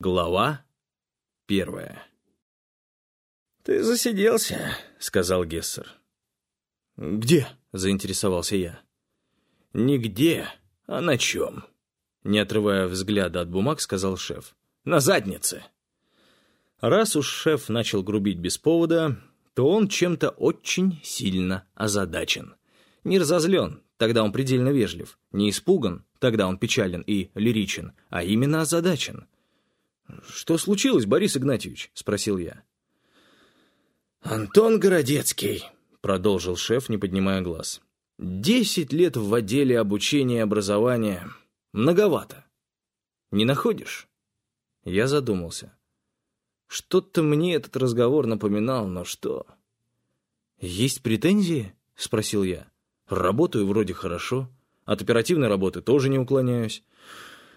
Глава первая. «Ты засиделся», — сказал Гессер. «Где?» — заинтересовался я. «Нигде, а на чем?» Не отрывая взгляда от бумаг, сказал шеф. «На заднице!» Раз уж шеф начал грубить без повода, то он чем-то очень сильно озадачен. Не разозлен, тогда он предельно вежлив. Не испуган, тогда он печален и лиричен, а именно озадачен — «Что случилось, Борис Игнатьевич?» — спросил я. «Антон Городецкий», — продолжил шеф, не поднимая глаз. «Десять лет в отделе обучения и образования. Многовато. Не находишь?» Я задумался. Что-то мне этот разговор напоминал, но что? «Есть претензии?» — спросил я. «Работаю вроде хорошо. От оперативной работы тоже не уклоняюсь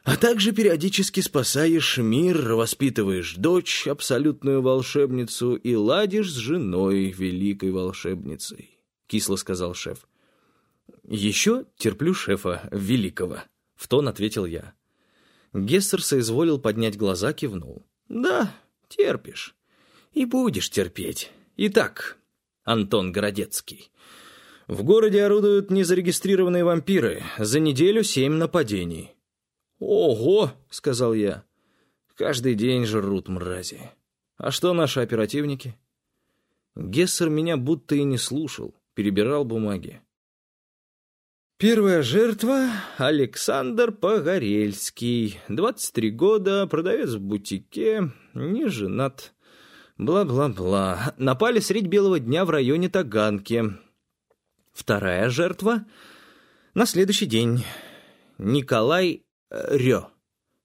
а также периодически спасаешь мир, воспитываешь дочь, абсолютную волшебницу, и ладишь с женой, великой волшебницей», — кисло сказал шеф. «Еще терплю шефа, великого», — в тон ответил я. Гессер соизволил поднять глаза, кивнул. «Да, терпишь. И будешь терпеть. Итак, Антон Городецкий». В городе орудуют незарегистрированные вампиры. За неделю семь нападений. «Ого!» — сказал я. «Каждый день жрут мрази. А что наши оперативники?» Гессер меня будто и не слушал, перебирал бумаги. Первая жертва — Александр Погорельский, 23 года, продавец в бутике, не женат. Бла-бла-бла. Напали средь белого дня в районе Таганки. Вторая жертва — на следующий день. Николай Рё.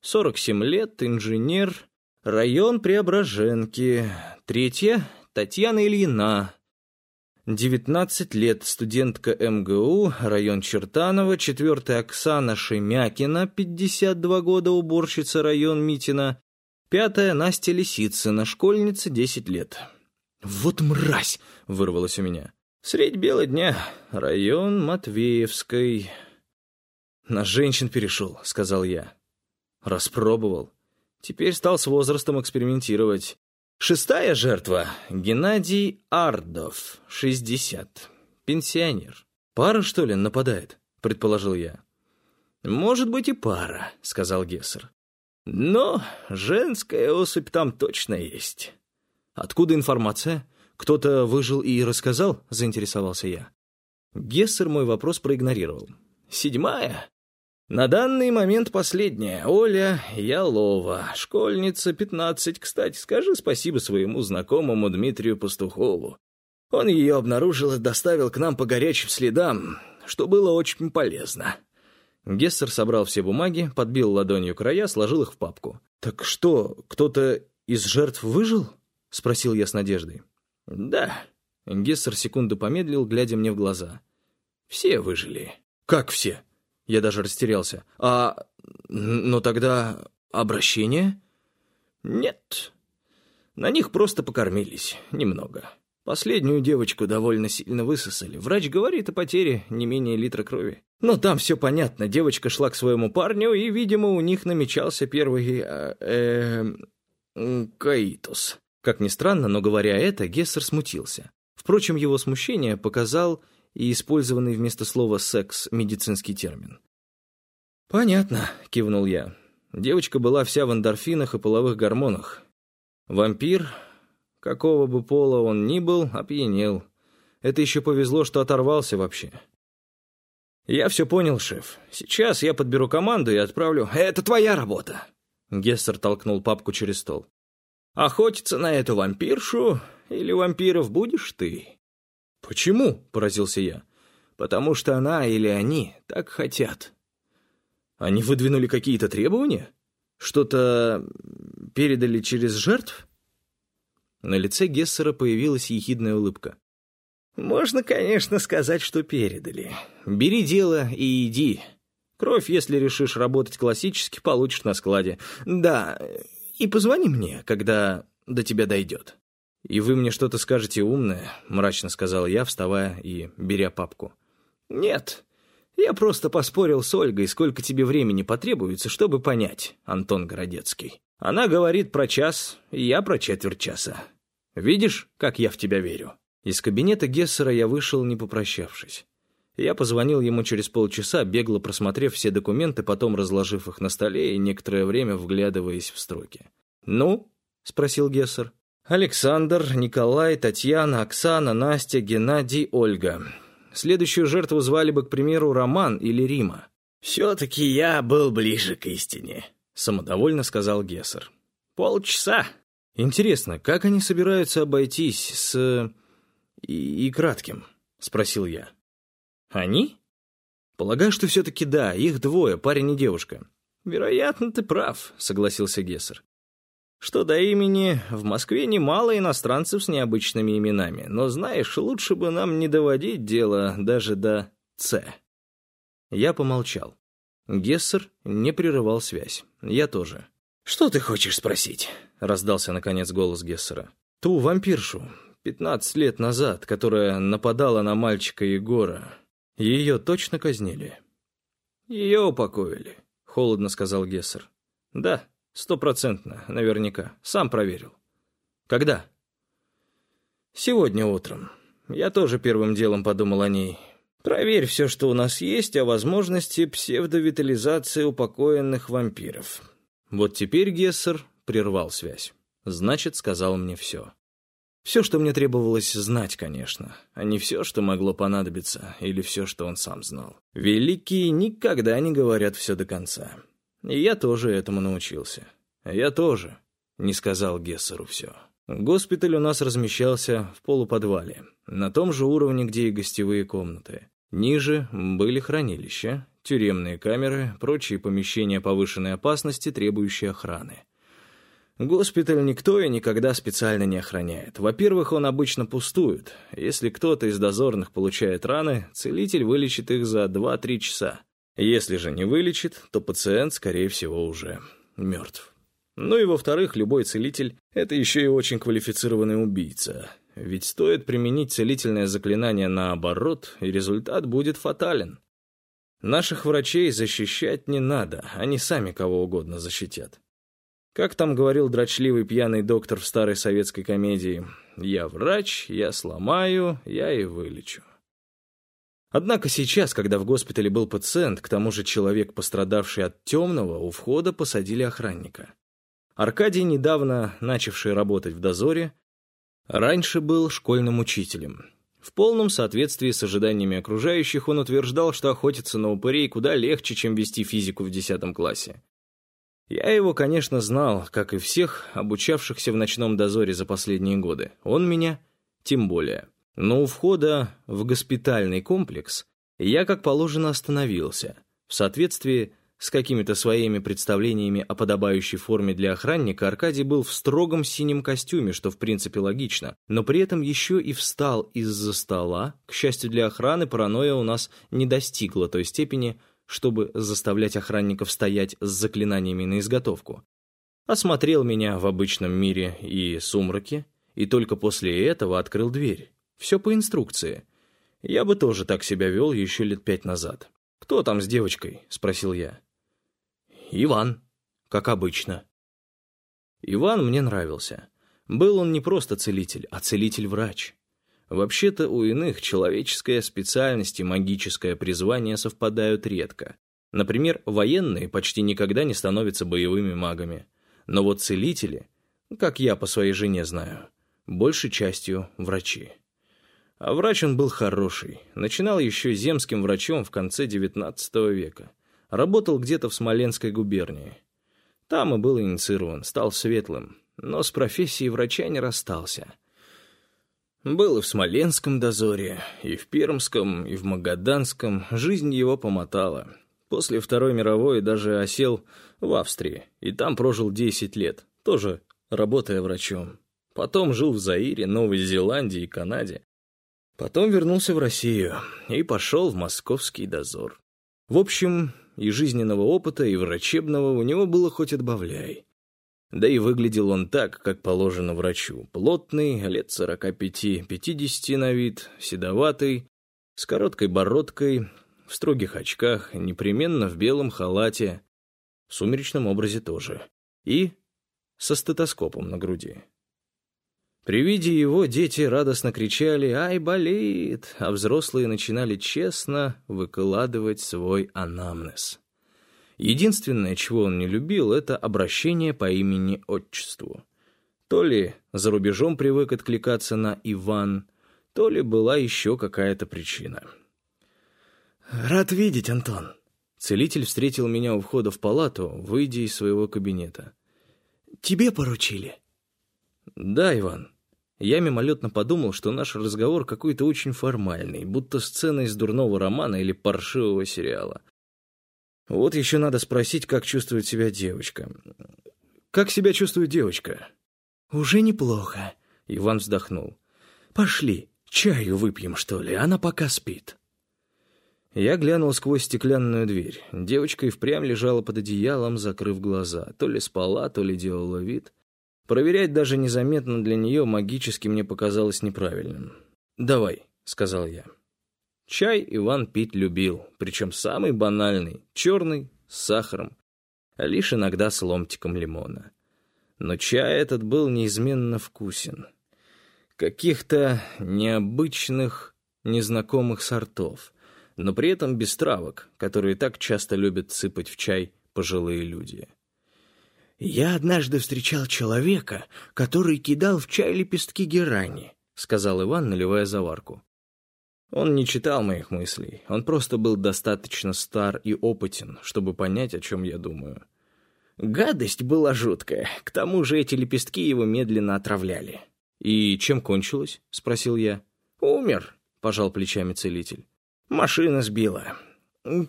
47 лет, инженер, район Преображенки. Третья — Татьяна Ильина. 19 лет, студентка МГУ, район Чертанова. Четвертая — Оксана Шемякина, 52 года, уборщица, район Митина. Пятая — Настя Лисицына, школьница, 10 лет. «Вот мразь!» — вырвалось у меня. «Средь бела дня, район Матвеевской». «На женщин перешел», — сказал я. Распробовал. Теперь стал с возрастом экспериментировать. Шестая жертва — Геннадий Ардов, 60. Пенсионер. «Пара, что ли, нападает?» — предположил я. «Может быть и пара», — сказал Гессер. «Но женская особь там точно есть». «Откуда информация? Кто-то выжил и рассказал?» — заинтересовался я. Гессер мой вопрос проигнорировал. «Седьмая? На данный момент последняя. Оля Ялова, школьница, 15. Кстати, скажи спасибо своему знакомому Дмитрию Пастухову. Он ее обнаружил и доставил к нам по горячим следам, что было очень полезно. Гессер собрал все бумаги, подбил ладонью края, сложил их в папку. «Так что, кто-то из жертв выжил?» — спросил я с надеждой. «Да». Гессер секунду помедлил, глядя мне в глаза. «Все выжили». «Как все?» Я даже растерялся. «А... ну тогда... обращение?» «Нет. На них просто покормились. Немного. Последнюю девочку довольно сильно высосали. Врач говорит о потере не менее литра крови. Но там все понятно. Девочка шла к своему парню, и, видимо, у них намечался первый... Э, э, каитус». Как ни странно, но говоря это, Гессер смутился. Впрочем, его смущение показал и использованный вместо слова «секс» медицинский термин. «Понятно», — кивнул я. Девочка была вся в эндорфинах и половых гормонах. Вампир, какого бы пола он ни был, опьянел. Это еще повезло, что оторвался вообще. «Я все понял, шеф. Сейчас я подберу команду и отправлю. Это твоя работа!» Гессер толкнул папку через стол. «Охотиться на эту вампиршу или вампиров будешь ты?» «Почему?» — поразился я. «Потому что она или они так хотят». «Они выдвинули какие-то требования? Что-то передали через жертв?» На лице Гессера появилась ехидная улыбка. «Можно, конечно, сказать, что передали. Бери дело и иди. Кровь, если решишь работать классически, получишь на складе. Да, и позвони мне, когда до тебя дойдет». «И вы мне что-то скажете умное?» — мрачно сказал я, вставая и беря папку. «Нет, Я просто поспорил с Ольгой, сколько тебе времени потребуется, чтобы понять, Антон Городецкий. Она говорит про час, я про четверть часа. Видишь, как я в тебя верю?» Из кабинета Гессера я вышел, не попрощавшись. Я позвонил ему через полчаса, бегло просмотрев все документы, потом разложив их на столе и некоторое время вглядываясь в строки. «Ну?» — спросил Гессер. «Александр, Николай, Татьяна, Оксана, Настя, Геннадий, Ольга. Следующую жертву звали бы, к примеру, Роман или Рима». «Все-таки я был ближе к истине», — самодовольно сказал Гессер. «Полчаса». «Интересно, как они собираются обойтись с... и, и кратким?» — спросил я. «Они?» «Полагаю, что все-таки да, их двое, парень и девушка». «Вероятно, ты прав», — согласился Гессер. «Что до имени, в Москве немало иностранцев с необычными именами, но, знаешь, лучше бы нам не доводить дело даже до «Ц». Я помолчал. Гессер не прерывал связь. Я тоже. «Что ты хочешь спросить?» — раздался, наконец, голос Гессера. «Ту вампиршу, пятнадцать лет назад, которая нападала на мальчика Егора. Ее точно казнили?» «Ее упокоили», — холодно сказал Гессер. «Да, стопроцентно, наверняка. Сам проверил». «Когда?» «Сегодня утром. Я тоже первым делом подумал о ней. Проверь все, что у нас есть о возможности псевдовитализации упокоенных вампиров». Вот теперь Гессер прервал связь. Значит, сказал мне все. Все, что мне требовалось знать, конечно, а не все, что могло понадобиться, или все, что он сам знал. Великие никогда не говорят все до конца. И я тоже этому научился. Я тоже не сказал Гессеру все. Госпиталь у нас размещался в полуподвале, на том же уровне, где и гостевые комнаты. Ниже были хранилища, тюремные камеры, прочие помещения повышенной опасности, требующие охраны. Госпиталь никто и никогда специально не охраняет. Во-первых, он обычно пустует. Если кто-то из дозорных получает раны, целитель вылечит их за 2-3 часа. Если же не вылечит, то пациент, скорее всего, уже мертв. Ну и во-вторых, любой целитель — это еще и очень квалифицированный убийца. Ведь стоит применить целительное заклинание наоборот, и результат будет фатален. Наших врачей защищать не надо, они сами кого угодно защитят. Как там говорил дрочливый пьяный доктор в старой советской комедии, «Я врач, я сломаю, я и вылечу». Однако сейчас, когда в госпитале был пациент, к тому же человек, пострадавший от темного, у входа посадили охранника. Аркадий, недавно начавший работать в дозоре, раньше был школьным учителем. В полном соответствии с ожиданиями окружающих он утверждал, что охотиться на упырей куда легче, чем вести физику в десятом классе. Я его, конечно, знал, как и всех, обучавшихся в ночном дозоре за последние годы. Он меня тем более. Но у входа в госпитальный комплекс я, как положено, остановился, в соответствии с какими-то своими представлениями о подобающей форме для охранника Аркадий был в строгом синем костюме, что в принципе логично, но при этом еще и встал из-за стола. К счастью для охраны, паранойя у нас не достигла той степени, чтобы заставлять охранников стоять с заклинаниями на изготовку. Осмотрел меня в обычном мире и сумраке, и только после этого открыл дверь. Все по инструкции. Я бы тоже так себя вел еще лет пять назад. «Кто там с девочкой?» — спросил я. «Иван, как обычно». Иван мне нравился. Был он не просто целитель, а целитель-врач. Вообще-то у иных человеческая специальность и магическое призвание совпадают редко. Например, военные почти никогда не становятся боевыми магами. Но вот целители, как я по своей жене знаю, большей частью врачи. А врач он был хороший. Начинал еще земским врачом в конце XIX века. Работал где-то в Смоленской губернии. Там и был инициирован, стал светлым. Но с профессией врача не расстался – был и в Смоленском дозоре, и в Пермском, и в Магаданском. Жизнь его помотала. После Второй мировой даже осел в Австрии, и там прожил 10 лет, тоже работая врачом. Потом жил в Заире, Новой Зеландии и Канаде. Потом вернулся в Россию и пошел в московский дозор. В общем, и жизненного опыта, и врачебного у него было хоть отбавляй. Да и выглядел он так, как положено врачу. Плотный, лет сорока пяти-пятидесяти на вид, седоватый, с короткой бородкой, в строгих очках, непременно в белом халате, в сумеречном образе тоже, и со стетоскопом на груди. При виде его дети радостно кричали «Ай, болит!», а взрослые начинали честно выкладывать свой анамнез. Единственное, чего он не любил, это обращение по имени-отчеству. То ли за рубежом привык откликаться на «Иван», то ли была еще какая-то причина. «Рад видеть, Антон». Целитель встретил меня у входа в палату, выйдя из своего кабинета. «Тебе поручили?» «Да, Иван». Я мимолетно подумал, что наш разговор какой-то очень формальный, будто сцена из дурного романа или паршивого сериала. Вот еще надо спросить, как чувствует себя девочка. «Как себя чувствует девочка?» «Уже неплохо», — Иван вздохнул. «Пошли, чаю выпьем, что ли, она пока спит». Я глянул сквозь стеклянную дверь. Девочка и впрямь лежала под одеялом, закрыв глаза. То ли спала, то ли делала вид. Проверять даже незаметно для нее магически мне показалось неправильным. «Давай», — сказал я. Чай Иван пить любил, причем самый банальный, черный, с сахаром, лишь иногда с ломтиком лимона. Но чай этот был неизменно вкусен. Каких-то необычных, незнакомых сортов — но при этом без травок, которые так часто любят сыпать в чай пожилые люди. «Я однажды встречал человека, который кидал в чай лепестки герани», — сказал Иван, наливая заварку. Он не читал моих мыслей, он просто был достаточно стар и опытен, чтобы понять, о чем я думаю. Гадость была жуткая, к тому же эти лепестки его медленно отравляли. «И чем кончилось?» — спросил я. «Умер», — пожал плечами целитель. Машина сбила.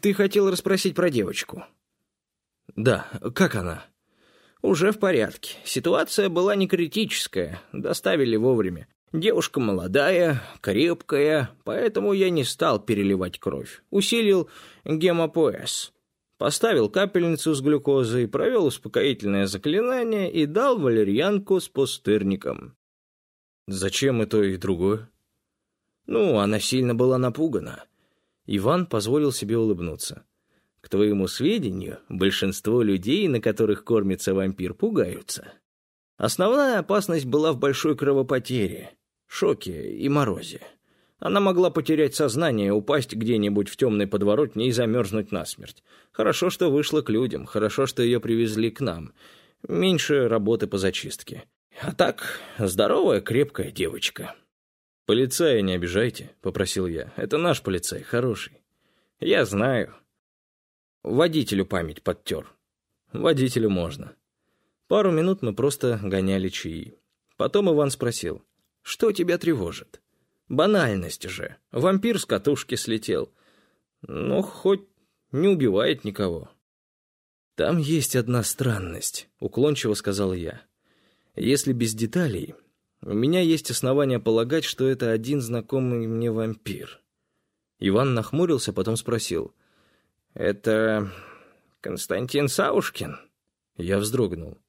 Ты хотел расспросить про девочку? Да, как она? Уже в порядке. Ситуация была не критическая, доставили вовремя. Девушка молодая, крепкая, поэтому я не стал переливать кровь. Усилил гемопоэс. Поставил капельницу с глюкозой, провел успокоительное заклинание и дал валерьянку с пустырником. Зачем и то, и другое? Ну, она сильно была напугана. Иван позволил себе улыбнуться. «К твоему сведению, большинство людей, на которых кормится вампир, пугаются. Основная опасность была в большой кровопотере, шоке и морозе. Она могла потерять сознание, упасть где-нибудь в темной подворотне и замерзнуть насмерть. Хорошо, что вышла к людям, хорошо, что ее привезли к нам. Меньше работы по зачистке. А так, здоровая, крепкая девочка». «Полицая не обижайте», — попросил я. «Это наш полицай, хороший». «Я знаю». Водителю память подтер. Водителю можно. Пару минут мы просто гоняли чаи. Потом Иван спросил, «Что тебя тревожит?» «Банальность же. Вампир с катушки слетел. Но хоть не убивает никого». «Там есть одна странность», — уклончиво сказал я. «Если без деталей, у меня есть основания полагать, что это один знакомый мне вампир. Иван нахмурился, потом спросил. «Это Константин Саушкин?» Я вздрогнул.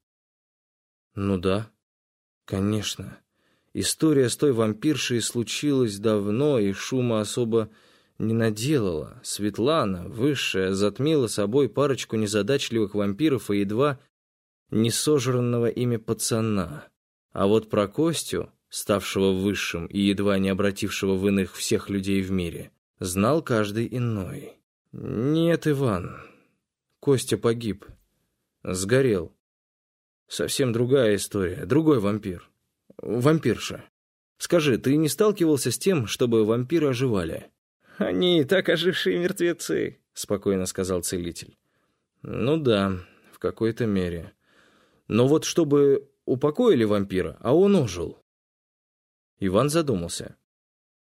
«Ну да, конечно. История с той вампиршей случилась давно, и шума особо не наделала. Светлана, высшая, затмила собой парочку незадачливых вампиров и едва не сожранного ими пацана. А вот про Костю, ставшего высшим и едва не обратившего в иных всех людей в мире, знал каждый иной. Нет, Иван, Костя погиб. Сгорел. Совсем другая история, другой вампир. Вампирша. Скажи, ты не сталкивался с тем, чтобы вампиры оживали? Они и так ожившие мертвецы, спокойно сказал целитель. Ну да, в какой-то мере. Но вот чтобы упокоили вампира, а он ожил. Иван задумался.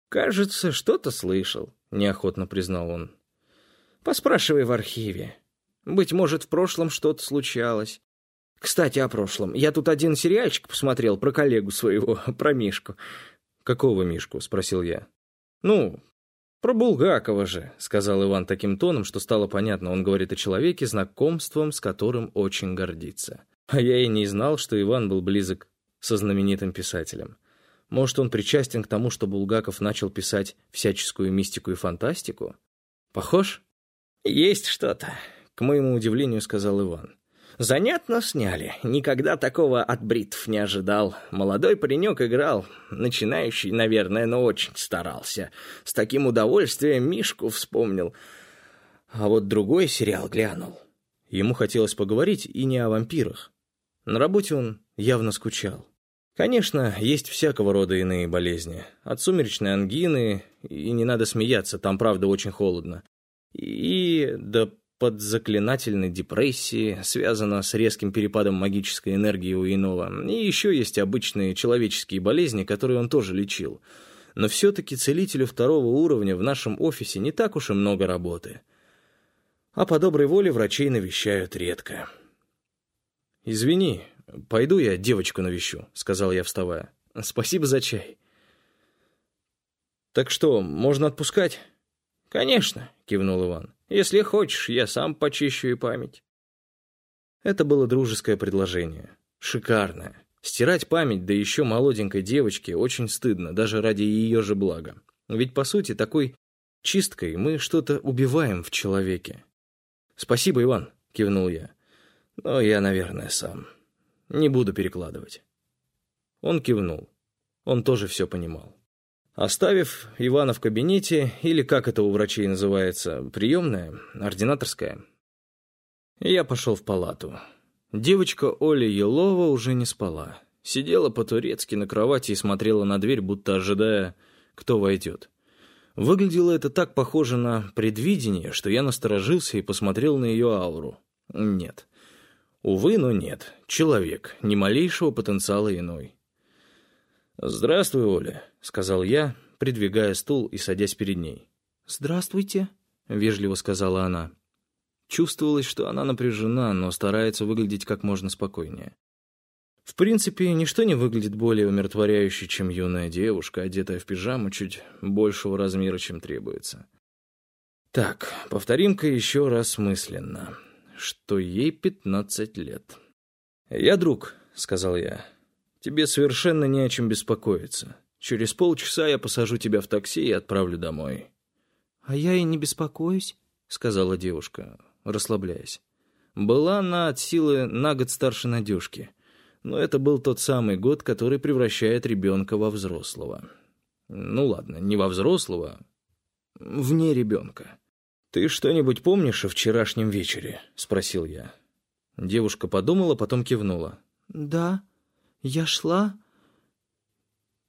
«Кажется, что-то слышал», — неохотно признал он. «Поспрашивай в архиве. Быть может, в прошлом что-то случалось. Кстати, о прошлом. Я тут один сериальчик посмотрел про коллегу своего, про Мишку». «Какого Мишку?» — спросил я. «Ну, про Булгакова же», — сказал Иван таким тоном, что стало понятно, он говорит о человеке, знакомством с которым очень гордится. А я и не знал, что Иван был близок со знаменитым писателем. Может, он причастен к тому, что Булгаков начал писать всяческую мистику и фантастику? Похож? Есть что-то, к моему удивлению сказал Иван. Занятно сняли. Никогда такого от бритв не ожидал. Молодой паренек играл. Начинающий, наверное, но очень старался. С таким удовольствием Мишку вспомнил. А вот другой сериал глянул. Ему хотелось поговорить и не о вампирах. На работе он явно скучал. Конечно, есть всякого рода иные болезни. От сумеречной ангины, и не надо смеяться, там правда очень холодно. И до подзаклинательной депрессии, связано с резким перепадом магической энергии у иного. И еще есть обычные человеческие болезни, которые он тоже лечил. Но все-таки целителю второго уровня в нашем офисе не так уж и много работы. А по доброй воле врачей навещают редко. «Извини, пойду я девочку навещу», — сказал я, вставая. «Спасибо за чай». «Так что, можно отпускать?» «Конечно», — кивнул Иван. Если хочешь, я сам почищу и память». Это было дружеское предложение. Шикарное. Стирать память, да еще молоденькой девочке, очень стыдно, даже ради ее же блага. Ведь, по сути, такой чисткой мы что-то убиваем в человеке. «Спасибо, Иван», — кивнул я. «Но я, наверное, сам. Не буду перекладывать». Он кивнул. Он тоже все понимал. Оставив Ивана в кабинете, или как это у врачей называется, приемная, ординаторская, я пошел в палату. Девочка Оля Елова уже не спала. Сидела по-турецки на кровати и смотрела на дверь, будто ожидая, кто войдет. Выглядело это так похоже на предвидение, что я насторожился и посмотрел на ее ауру. Нет. Увы, но нет. Человек, ни малейшего потенциала иной. «Здравствуй, Оля», — сказал я, придвигая стул и садясь перед ней. «Здравствуйте», — вежливо сказала она. Чувствовалось, что она напряжена, но старается выглядеть как можно спокойнее. В принципе, ничто не выглядит более умиротворяюще, чем юная девушка, одетая в пижаму чуть большего размера, чем требуется. Так, повторим-ка еще раз мысленно, что ей пятнадцать лет. «Я друг», — сказал я. Тебе совершенно не о чем беспокоиться. Через полчаса я посажу тебя в такси и отправлю домой». «А я и не беспокоюсь», — сказала девушка, расслабляясь. Была она от силы на год старше Надюшки, но это был тот самый год, который превращает ребенка во взрослого. Ну ладно, не во взрослого, вне ребенка. «Ты что-нибудь помнишь о вчерашнем вечере?» — спросил я. Девушка подумала, потом кивнула. «Да, я шла...»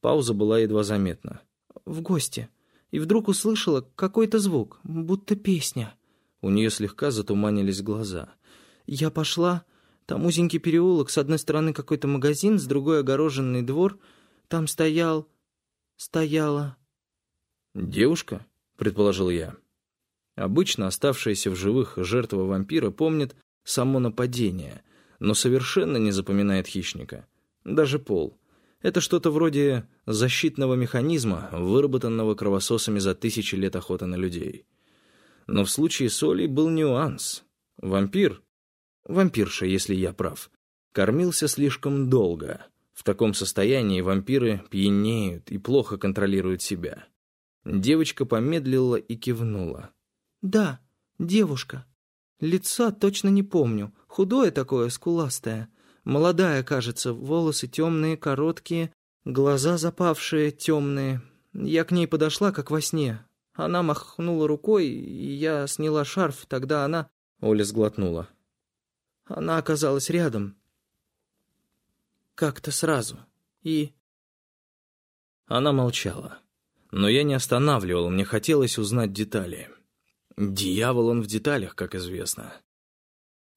Пауза была едва заметна. «В гости. И вдруг услышала какой-то звук, будто песня». У нее слегка затуманились глаза. «Я пошла. Там узенький переулок, с одной стороны какой-то магазин, с другой огороженный двор. Там стоял... стояла...» «Девушка?» — предположил я. Обычно оставшаяся в живых жертва вампира помнит само нападение, но совершенно не запоминает хищника даже пол. Это что-то вроде защитного механизма, выработанного кровососами за тысячи лет охоты на людей. Но в случае с Олей был нюанс. Вампир, вампирша, если я прав, кормился слишком долго. В таком состоянии вампиры пьянеют и плохо контролируют себя. Девочка помедлила и кивнула. «Да, девушка. Лица точно не помню. Худое такое, скуластое. Молодая, кажется, волосы темные, короткие, глаза запавшие, темные. Я к ней подошла, как во сне. Она махнула рукой, и я сняла шарф, тогда она... Оля сглотнула. Она оказалась рядом. Как-то сразу. И... Она молчала. Но я не останавливал, мне хотелось узнать детали. Дьявол он в деталях, как известно.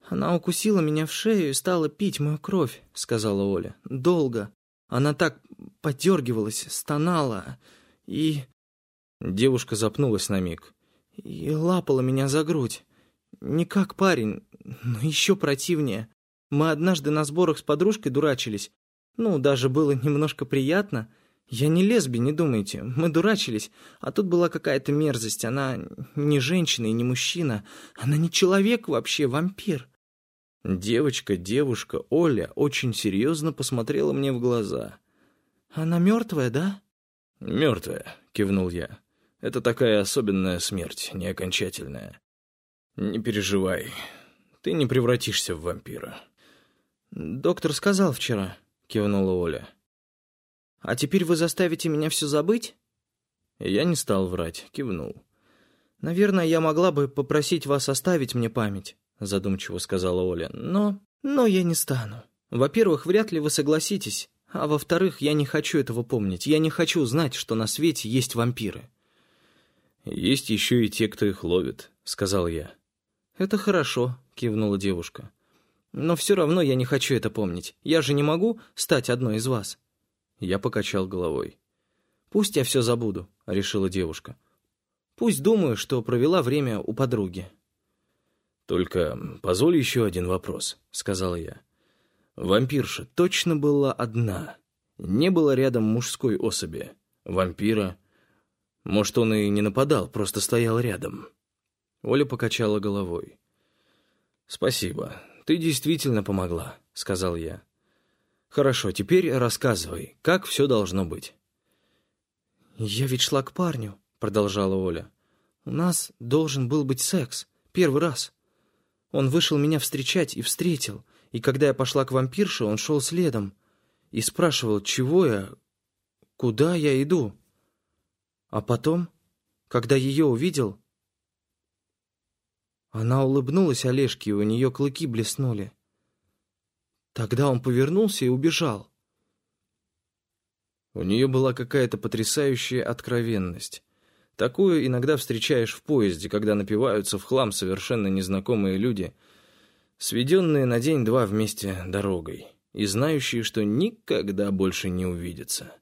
«Она укусила меня в шею и стала пить мою кровь», — сказала Оля. «Долго. Она так подергивалась, стонала и...» Девушка запнулась на миг. «И лапала меня за грудь. Не как парень, но еще противнее. Мы однажды на сборах с подружкой дурачились. Ну, даже было немножко приятно. Я не лесби, не думайте. Мы дурачились. А тут была какая-то мерзость. Она не женщина и не мужчина. Она не человек вообще, вампир. Девочка, девушка, Оля очень серьезно посмотрела мне в глаза. «Она мертвая, да?» «Мертвая», — кивнул я. Это такая особенная смерть, не окончательная. Не переживай, ты не превратишься в вампира. «Доктор сказал вчера», — кивнула Оля. «А теперь вы заставите меня все забыть?» Я не стал врать, кивнул. «Наверное, я могла бы попросить вас оставить мне память», — задумчиво сказала Оля. «Но... но я не стану. Во-первых, вряд ли вы согласитесь, а во-вторых, я не хочу этого помнить. Я не хочу знать, что на свете есть вампиры». «Есть еще и те, кто их ловит», — сказал я. «Это хорошо», — кивнула девушка. «Но все равно я не хочу это помнить. Я же не могу стать одной из вас». Я покачал головой. «Пусть я все забуду», — решила девушка. «Пусть думаю, что провела время у подруги». «Только позволь еще один вопрос», — сказал я. «Вампирша точно была одна. Не было рядом мужской особи. Вампира. Может, он и не нападал, просто стоял рядом». Оля покачала головой. «Спасибо. Ты действительно помогла», — сказал я. «Хорошо, теперь рассказывай, как все должно быть». «Я ведь шла к парню», — продолжала Оля. «У нас должен был быть секс. Первый раз. Он вышел меня встречать и встретил, и когда я пошла к вампирше, он шел следом и спрашивал, чего я, куда я иду. А потом, когда ее увидел, она улыбнулась Олежке, и у нее клыки блеснули. Тогда он повернулся и убежал. У нее была какая-то потрясающая откровенность. Такую иногда встречаешь в поезде, когда напиваются в хлам совершенно незнакомые люди, сведенные на день-два вместе дорогой и знающие, что никогда больше не увидятся.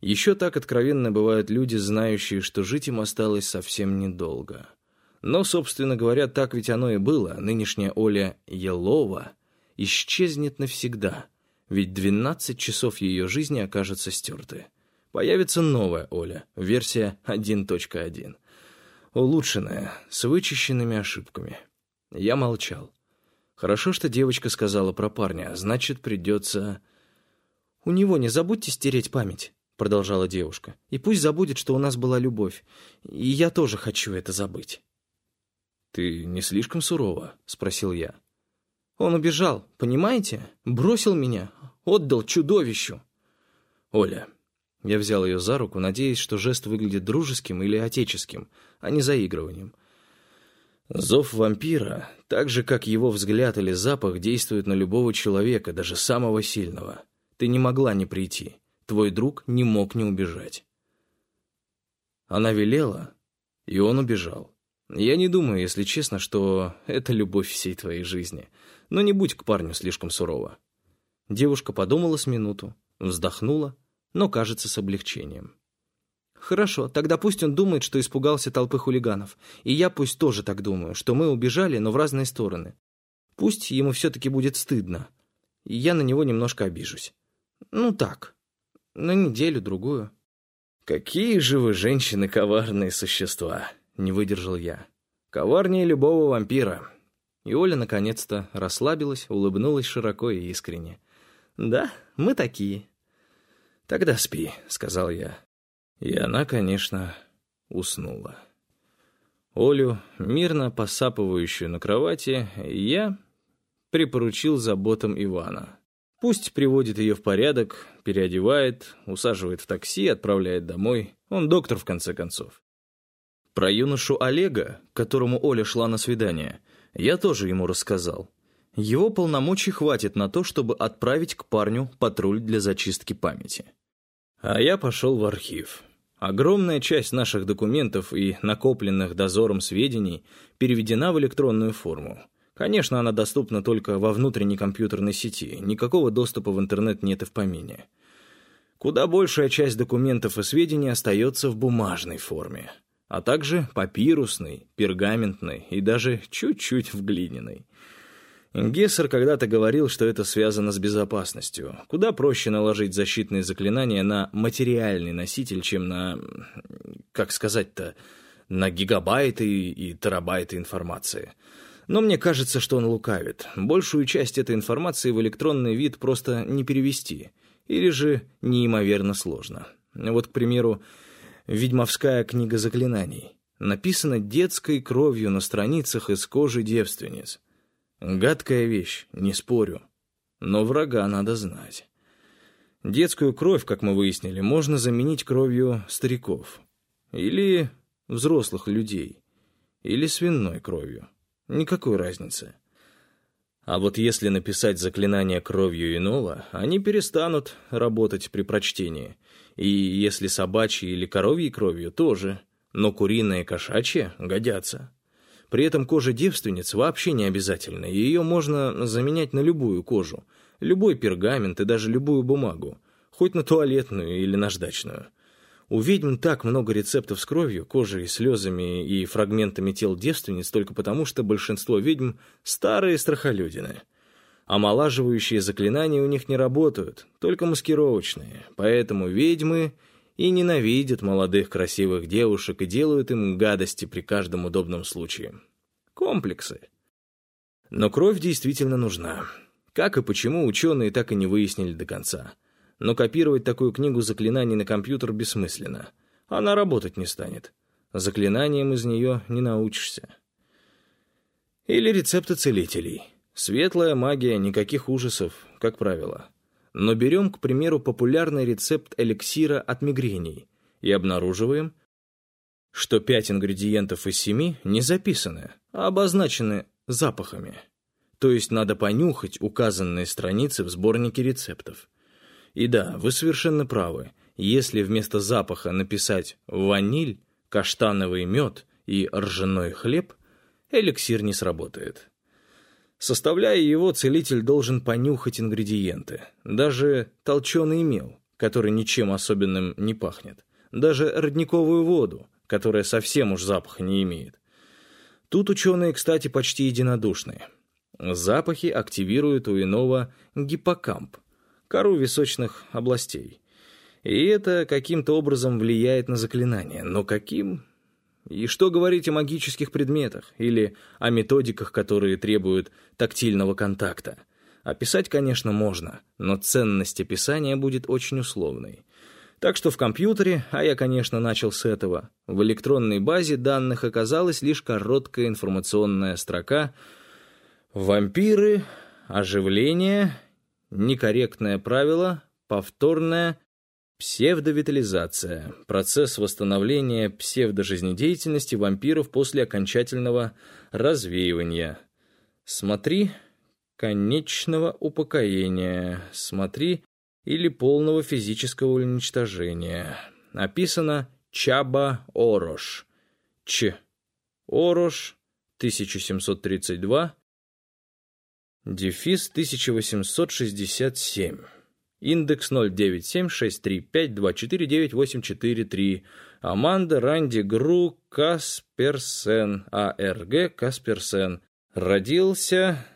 Еще так откровенно бывают люди, знающие, что жить им осталось совсем недолго. Но, собственно говоря, так ведь оно и было. Нынешняя Оля Елова исчезнет навсегда, ведь 12 часов ее жизни окажутся стерты. Появится новая Оля, версия 1.1. Улучшенная, с вычищенными ошибками. Я молчал. Хорошо, что девочка сказала про парня, значит, придется... «У него не забудьте стереть память», — продолжала девушка. «И пусть забудет, что у нас была любовь. И я тоже хочу это забыть». «Ты не слишком сурова?» — спросил я. «Он убежал, понимаете? Бросил меня, отдал чудовищу». «Оля». Я взял ее за руку, надеясь, что жест выглядит дружеским или отеческим, а не заигрыванием. Зов вампира, так же, как его взгляд или запах, действует на любого человека, даже самого сильного. Ты не могла не прийти. Твой друг не мог не убежать. Она велела, и он убежал. Я не думаю, если честно, что это любовь всей твоей жизни. Но не будь к парню слишком сурова». Девушка подумала с минуту, вздохнула, но, кажется, с облегчением. «Хорошо, тогда пусть он думает, что испугался толпы хулиганов. И я пусть тоже так думаю, что мы убежали, но в разные стороны. Пусть ему все-таки будет стыдно. И я на него немножко обижусь. Ну так, на неделю-другую». «Какие же вы, женщины, коварные существа!» не выдержал я. Коварнее любого вампира. И Оля наконец-то расслабилась, улыбнулась широко и искренне. «Да, мы такие». «Тогда спи», — сказал я. И она, конечно, уснула. Олю, мирно посапывающую на кровати, я припоручил заботам Ивана. Пусть приводит ее в порядок, переодевает, усаживает в такси, отправляет домой. Он доктор, в конце концов. Про юношу Олега, которому Оля шла на свидание, я тоже ему рассказал. Его полномочий хватит на то, чтобы отправить к парню патруль для зачистки памяти. А я пошел в архив. Огромная часть наших документов и накопленных дозором сведений переведена в электронную форму. Конечно, она доступна только во внутренней компьютерной сети, никакого доступа в интернет нет и в помине. Куда большая часть документов и сведений остается в бумажной форме а также папирусный, пергаментный и даже чуть-чуть в глиняной. Гессер когда-то говорил, что это связано с безопасностью. Куда проще наложить защитные заклинания на материальный носитель, чем на... как сказать-то... на гигабайты и терабайты информации. Но мне кажется, что он лукавит. Большую часть этой информации в электронный вид просто не перевести. Или же неимоверно сложно. Вот, к примеру, «Ведьмовская книга заклинаний». Написана детской кровью на страницах из кожи девственниц. Гадкая вещь, не спорю. Но врага надо знать. Детскую кровь, как мы выяснили, можно заменить кровью стариков. Или взрослых людей. Или свиной кровью. Никакой разницы. А вот если написать заклинание кровью иного, они перестанут работать при прочтении. И если собачьей или коровьей кровью, тоже. Но куриная и кошачья годятся. При этом кожа девственниц вообще не обязательна, и ее можно заменять на любую кожу, любой пергамент и даже любую бумагу, хоть на туалетную или наждачную. У ведьм так много рецептов с кровью, кожей, слезами и фрагментами тел девственниц только потому, что большинство ведьм – старые страхолюдины. Омолаживающие заклинания у них не работают, только маскировочные, поэтому ведьмы и ненавидят молодых красивых девушек и делают им гадости при каждом удобном случае. Комплексы. Но кровь действительно нужна. Как и почему ученые так и не выяснили до конца – но копировать такую книгу заклинаний на компьютер бессмысленно. Она работать не станет. Заклинанием из нее не научишься. Или рецепты целителей. Светлая магия, никаких ужасов, как правило. Но берем, к примеру, популярный рецепт эликсира от мигрений и обнаруживаем, что пять ингредиентов из семи не записаны, а обозначены запахами. То есть надо понюхать указанные страницы в сборнике рецептов. И да, вы совершенно правы. Если вместо запаха написать «ваниль», «каштановый мед» и «ржаной хлеб», эликсир не сработает. Составляя его, целитель должен понюхать ингредиенты. Даже толченый мел, который ничем особенным не пахнет. Даже родниковую воду, которая совсем уж запаха не имеет. Тут ученые, кстати, почти единодушны. Запахи активируют у иного гиппокамп, кору височных областей. И это каким-то образом влияет на заклинание. Но каким? И что говорить о магических предметах или о методиках, которые требуют тактильного контакта? Описать, конечно, можно, но ценность описания будет очень условной. Так что в компьютере, а я, конечно, начал с этого, в электронной базе данных оказалась лишь короткая информационная строка «Вампиры, оживление некорректное правило, повторная псевдовитализация, процесс восстановления псевдожизнедеятельности вампиров после окончательного развеивания. Смотри конечного упокоения, смотри или полного физического уничтожения. Описано Чаба Орош. Ч. Орош, 1732, Дефис 1867. Индекс 097-635-249843. Аманда Ранди Гру Касперсен. АРГ Касперсен. Родился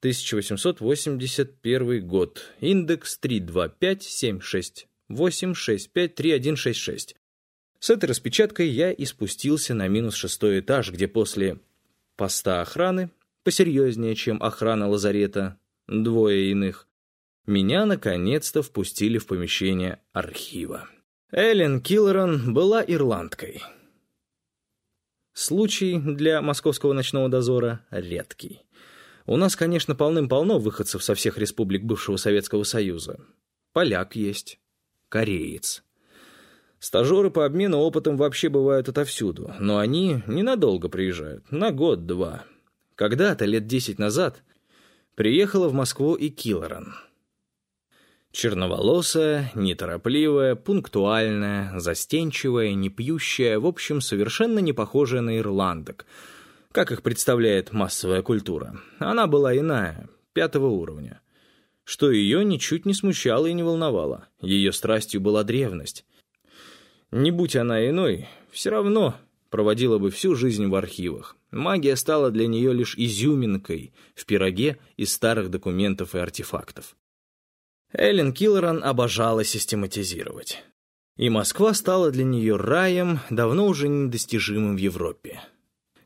1881 год. Индекс 325-768-653166. С этой распечаткой я и спустился на минус шестой этаж, где после поста охраны посерьезнее, чем охрана лазарета, двое иных, меня наконец-то впустили в помещение архива. Эллен Киллерон была ирландкой. Случай для московского ночного дозора редкий. У нас, конечно, полным-полно выходцев со всех республик бывшего Советского Союза. Поляк есть, кореец. Стажеры по обмену опытом вообще бывают отовсюду, но они ненадолго приезжают, на год-два. Когда-то, лет десять назад, приехала в Москву и Киллоран. Черноволосая, неторопливая, пунктуальная, застенчивая, не пьющая, в общем, совершенно не похожая на ирландок, как их представляет массовая культура. Она была иная, пятого уровня. Что ее ничуть не смущало и не волновало. Ее страстью была древность. Не будь она иной, все равно проводила бы всю жизнь в архивах. Магия стала для нее лишь изюминкой в пироге из старых документов и артефактов. Эллен Киллоран обожала систематизировать. И Москва стала для нее раем, давно уже недостижимым в Европе.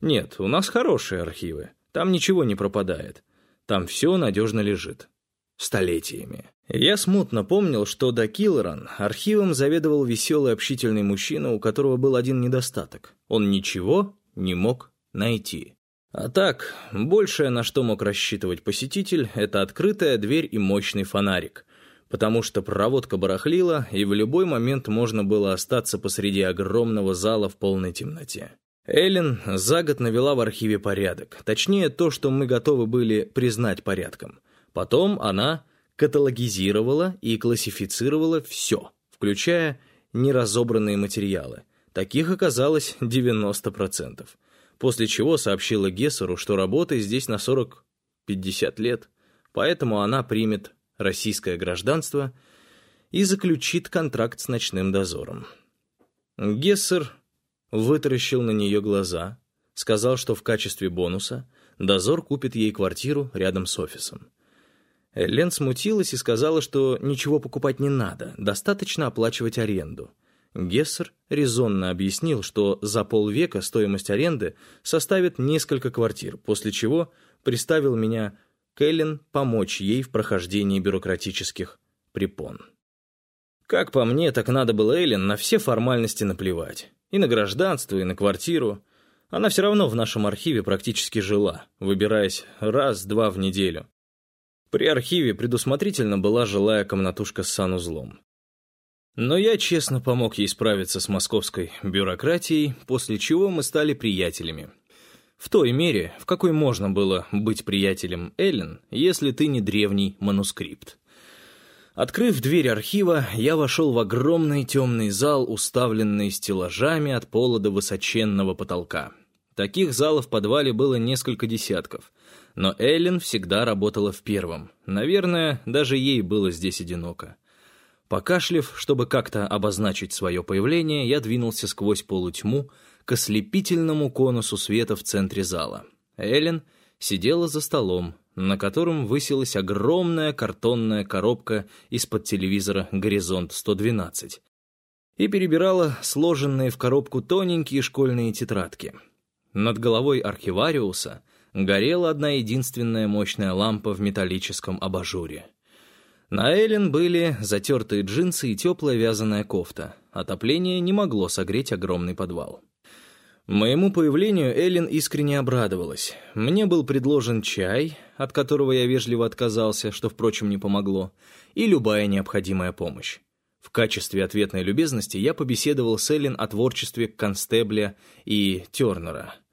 Нет, у нас хорошие архивы, там ничего не пропадает, там все надежно лежит. Столетиями. Я смутно помнил, что до Киллоран архивом заведовал веселый общительный мужчина, у которого был один недостаток. Он ничего не мог найти. А так, большее, на что мог рассчитывать посетитель, это открытая дверь и мощный фонарик, потому что проводка барахлила, и в любой момент можно было остаться посреди огромного зала в полной темноте. Эллен за год навела в архиве порядок, точнее то, что мы готовы были признать порядком. Потом она каталогизировала и классифицировала все, включая неразобранные материалы. Таких оказалось 90%. После чего сообщила Гессеру, что работает здесь на 40-50 лет, поэтому она примет российское гражданство и заключит контракт с ночным дозором. Гессер вытаращил на нее глаза, сказал, что в качестве бонуса дозор купит ей квартиру рядом с офисом. Лен смутилась и сказала, что ничего покупать не надо, достаточно оплачивать аренду. Гессер резонно объяснил, что за полвека стоимость аренды составит несколько квартир, после чего приставил меня к Эллен помочь ей в прохождении бюрократических препон. Как по мне, так надо было Эллен на все формальности наплевать. И на гражданство, и на квартиру. Она все равно в нашем архиве практически жила, выбираясь раз-два в неделю. При архиве предусмотрительно была жилая комнатушка с санузлом. Но я честно помог ей справиться с московской бюрократией, после чего мы стали приятелями. В той мере, в какой можно было быть приятелем Эллен, если ты не древний манускрипт. Открыв дверь архива, я вошел в огромный темный зал, уставленный стеллажами от пола до высоченного потолка. Таких залов в подвале было несколько десятков — но Эллен всегда работала в первом. Наверное, даже ей было здесь одиноко. Покашлив, чтобы как-то обозначить свое появление, я двинулся сквозь полутьму к ослепительному конусу света в центре зала. Эллен сидела за столом, на котором высилась огромная картонная коробка из-под телевизора «Горизонт-112» и перебирала сложенные в коробку тоненькие школьные тетрадки. Над головой архивариуса — горела одна единственная мощная лампа в металлическом абажуре. На Эллен были затертые джинсы и теплая вязаная кофта. Отопление не могло согреть огромный подвал. Моему появлению Эллен искренне обрадовалась. Мне был предложен чай, от которого я вежливо отказался, что, впрочем, не помогло, и любая необходимая помощь. В качестве ответной любезности я побеседовал с Эллен о творчестве Констебля и Тернера —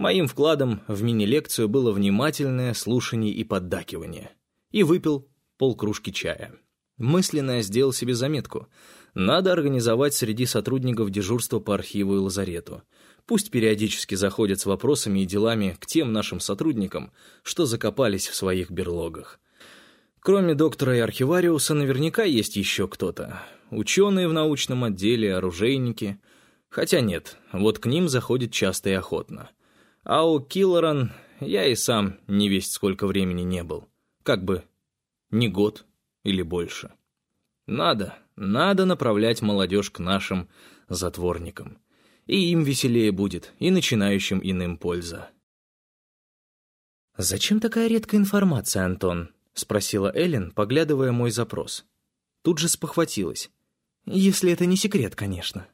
Моим вкладом в мини-лекцию было внимательное слушание и поддакивание. И выпил полкружки чая. Мысленно я сделал себе заметку. Надо организовать среди сотрудников дежурство по архиву и лазарету. Пусть периодически заходят с вопросами и делами к тем нашим сотрудникам, что закопались в своих берлогах. Кроме доктора и архивариуса, наверняка есть еще кто-то. Ученые в научном отделе, оружейники. Хотя нет, вот к ним заходит часто и охотно. А у Киллоран я и сам не весть сколько времени не был. Как бы не год или больше. Надо, надо направлять молодежь к нашим затворникам. И им веселее будет, и начинающим иным польза. «Зачем такая редкая информация, Антон?» — спросила Эллен, поглядывая мой запрос. Тут же спохватилась. «Если это не секрет, конечно».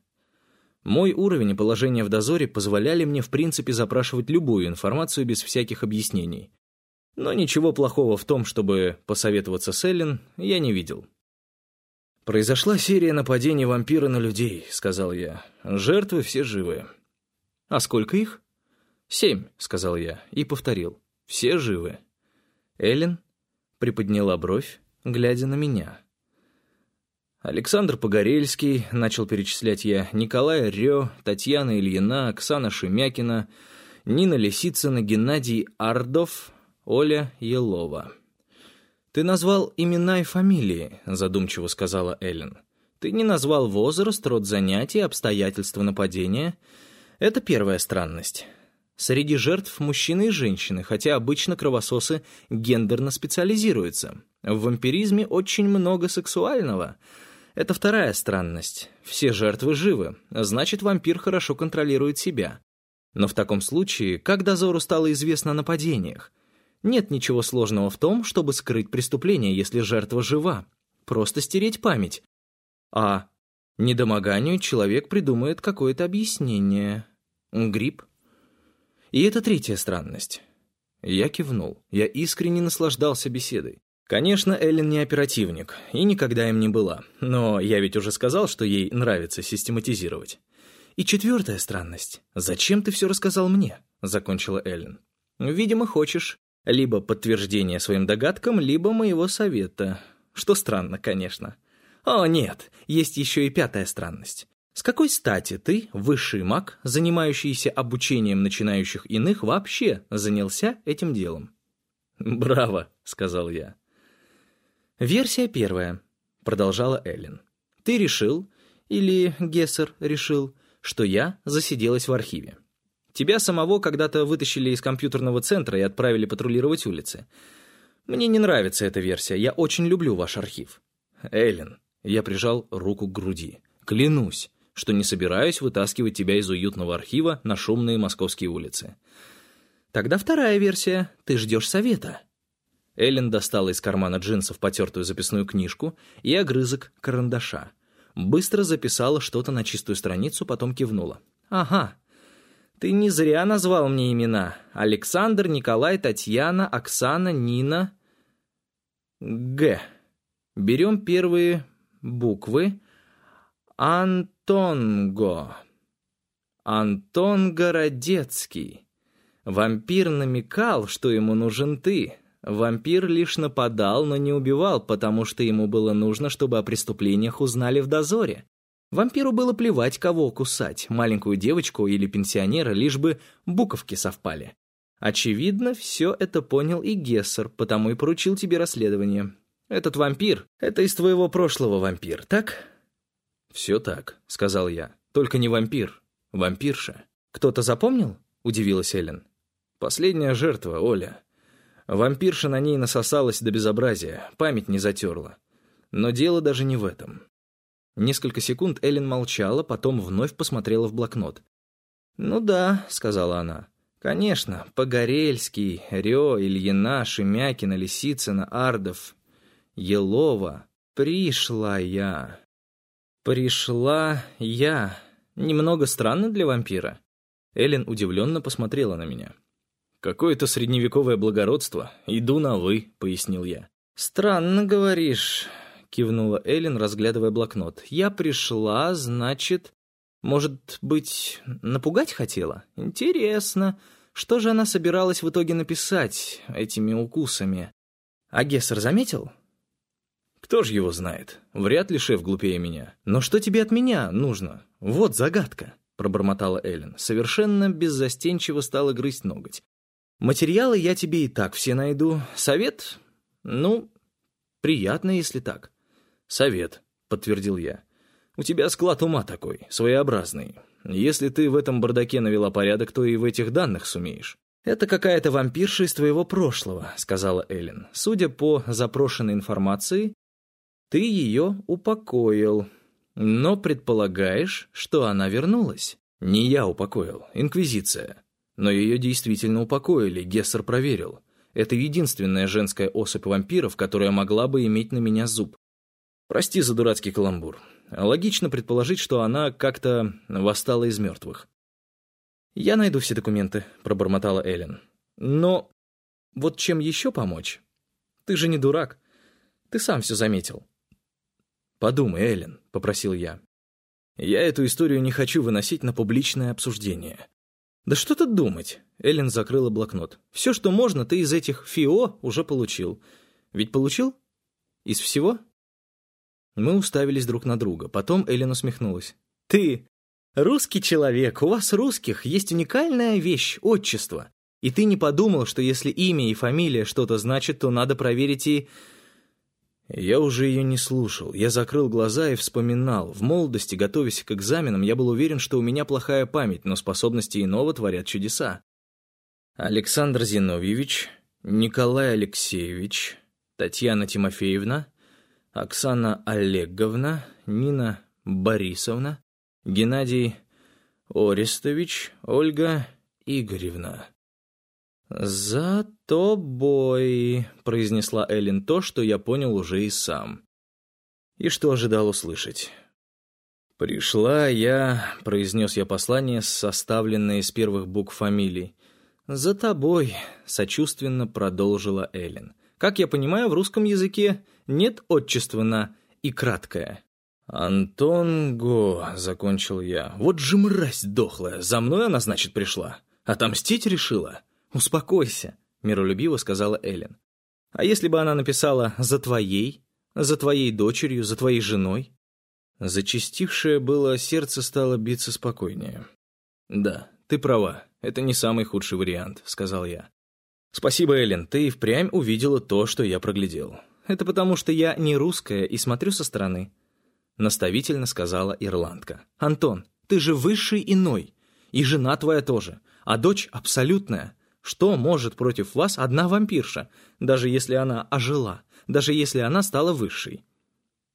Мой уровень и положение в дозоре позволяли мне в принципе запрашивать любую информацию без всяких объяснений. Но ничего плохого в том, чтобы посоветоваться с Эллен, я не видел. «Произошла серия нападений вампира на людей», — сказал я. «Жертвы все живы». «А сколько их?» «Семь», — сказал я и повторил. «Все живы». Эллен приподняла бровь, глядя на меня. Александр Погорельский, начал перечислять я, Николай Рё, Татьяна Ильина, Оксана Шемякина, Нина Лисицына, Геннадий Ардов, Оля Елова. «Ты назвал имена и фамилии», — задумчиво сказала Эллен. «Ты не назвал возраст, род занятий, обстоятельства нападения. Это первая странность. Среди жертв мужчины и женщины, хотя обычно кровососы гендерно специализируются. В вампиризме очень много сексуального — это вторая странность. Все жертвы живы, значит, вампир хорошо контролирует себя. Но в таком случае, как дозору стало известно о нападениях? Нет ничего сложного в том, чтобы скрыть преступление, если жертва жива. Просто стереть память. А недомоганию человек придумает какое-то объяснение. Грипп. И это третья странность. Я кивнул. Я искренне наслаждался беседой. Конечно, Эллен не оперативник, и никогда им не была. Но я ведь уже сказал, что ей нравится систематизировать. И четвертая странность. «Зачем ты все рассказал мне?» — закончила Эллен. «Видимо, хочешь либо подтверждение своим догадкам, либо моего совета. Что странно, конечно. О, нет, есть еще и пятая странность. С какой стати ты, высший маг, занимающийся обучением начинающих иных, вообще занялся этим делом? «Браво», — сказал я. «Версия первая», — продолжала Эллен. «Ты решил, или Гессер решил, что я засиделась в архиве. Тебя самого когда-то вытащили из компьютерного центра и отправили патрулировать улицы. Мне не нравится эта версия, я очень люблю ваш архив. Эллен, я прижал руку к груди. Клянусь, что не собираюсь вытаскивать тебя из уютного архива на шумные московские улицы. Тогда вторая версия. Ты ждешь совета. Эллен достала из кармана джинсов потертую записную книжку и огрызок карандаша. Быстро записала что-то на чистую страницу, потом кивнула. «Ага, ты не зря назвал мне имена. Александр, Николай, Татьяна, Оксана, Нина. Г. Берем первые буквы. Антонго. Антон Городецкий. Вампир намекал, что ему нужен ты. Вампир лишь нападал, но не убивал, потому что ему было нужно, чтобы о преступлениях узнали в дозоре. Вампиру было плевать, кого кусать, маленькую девочку или пенсионера, лишь бы буковки совпали. Очевидно, все это понял и Гессер, потому и поручил тебе расследование. Этот вампир — это из твоего прошлого вампир, так? «Все так», — сказал я. «Только не вампир, вампирша». «Кто-то запомнил?» — удивилась Эллен. «Последняя жертва, Оля. Вампирша на ней насосалась до безобразия, память не затерла. Но дело даже не в этом. Несколько секунд Эллен молчала, потом вновь посмотрела в блокнот. «Ну да», — сказала она. «Конечно, Погорельский, Рё, Ильина, Шемякина, Лисицына, Ардов, Елова. Пришла я. Пришла я. Немного странно для вампира». Эллен удивленно посмотрела на меня. «Какое-то средневековое благородство. Иду на «вы», — пояснил я. «Странно, говоришь», — кивнула Эллен, разглядывая блокнот. «Я пришла, значит... Может быть, напугать хотела? Интересно. Что же она собиралась в итоге написать этими укусами? А Гессер заметил?» «Кто ж его знает? Вряд ли шеф глупее меня. Но что тебе от меня нужно? Вот загадка», — пробормотала Эллен. Совершенно беззастенчиво стала грызть ноготь. «Материалы я тебе и так все найду. Совет? Ну, приятно, если так. «Совет», — подтвердил я. «У тебя склад ума такой, своеобразный. Если ты в этом бардаке навела порядок, то и в этих данных сумеешь». «Это какая-то вампирша из твоего прошлого», — сказала Эллен. «Судя по запрошенной информации, ты ее упокоил, но предполагаешь, что она вернулась». «Не я упокоил, Инквизиция. Но ее действительно упокоили, Гессер проверил. Это единственная женская особь вампиров, которая могла бы иметь на меня зуб. Прости за дурацкий каламбур. Логично предположить, что она как-то восстала из мертвых. «Я найду все документы», — пробормотала Эллен. «Но вот чем еще помочь? Ты же не дурак. Ты сам все заметил». «Подумай, Эллен», — попросил я. «Я эту историю не хочу выносить на публичное обсуждение». «Да что тут думать?» — Эллен закрыла блокнот. «Все, что можно, ты из этих ФИО уже получил. Ведь получил? Из всего?» Мы уставились друг на друга. Потом Эллен усмехнулась. «Ты русский человек. У вас, русских, есть уникальная вещь — отчество. И ты не подумал, что если имя и фамилия что-то значит, то надо проверить и...» Я уже ее не слушал. Я закрыл глаза и вспоминал. В молодости, готовясь к экзаменам, я был уверен, что у меня плохая память, но способности иного творят чудеса. Александр Зиновьевич, Николай Алексеевич, Татьяна Тимофеевна, Оксана Олеговна, Нина Борисовна, Геннадий Орестович, Ольга Игоревна. Зато тобой», — произнесла Эллен то, что я понял уже и сам. И что ожидал услышать. «Пришла я», — произнес я послание, составленное из первых букв фамилий. «За тобой», — сочувственно продолжила Эллен. «Как я понимаю, в русском языке нет отчества на «и краткое». «Антон Го», — закончил я. «Вот же мразь дохлая, за мной она, значит, пришла. Отомстить решила?» «Успокойся», — миролюбиво сказала Эллен. «А если бы она написала «за твоей», «за твоей дочерью», «за твоей женой»?» Зачастившее было сердце стало биться спокойнее. «Да, ты права, это не самый худший вариант», — сказал я. «Спасибо, Эллен, ты и впрямь увидела то, что я проглядел. Это потому, что я не русская и смотрю со стороны», — наставительно сказала ирландка. «Антон, ты же высший иной, и жена твоя тоже, а дочь абсолютная. Что может против вас одна вампирша, даже если она ожила, даже если она стала высшей?»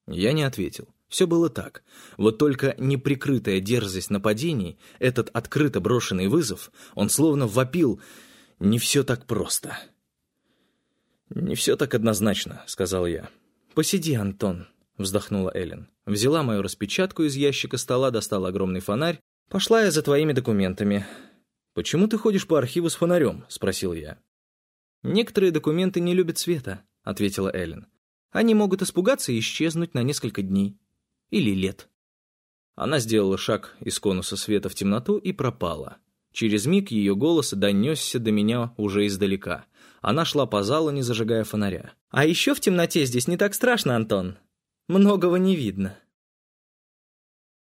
Я не ответил. Все было так. Вот только неприкрытая дерзость нападений, этот открыто брошенный вызов, он словно вопил «Не все так просто». «Не все так однозначно», — сказал я. «Посиди, Антон», — вздохнула Эллен. Взяла мою распечатку из ящика стола, достала огромный фонарь. «Пошла я за твоими документами». «Почему ты ходишь по архиву с фонарем?» — спросил я. «Некоторые документы не любят света», — ответила Эллен. «Они могут испугаться и исчезнуть на несколько дней. Или лет. Она сделала шаг из конуса света в темноту и пропала. Через миг ее голос донесся до меня уже издалека. Она шла по залу, не зажигая фонаря. «А еще в темноте здесь не так страшно, Антон. Многого не видно».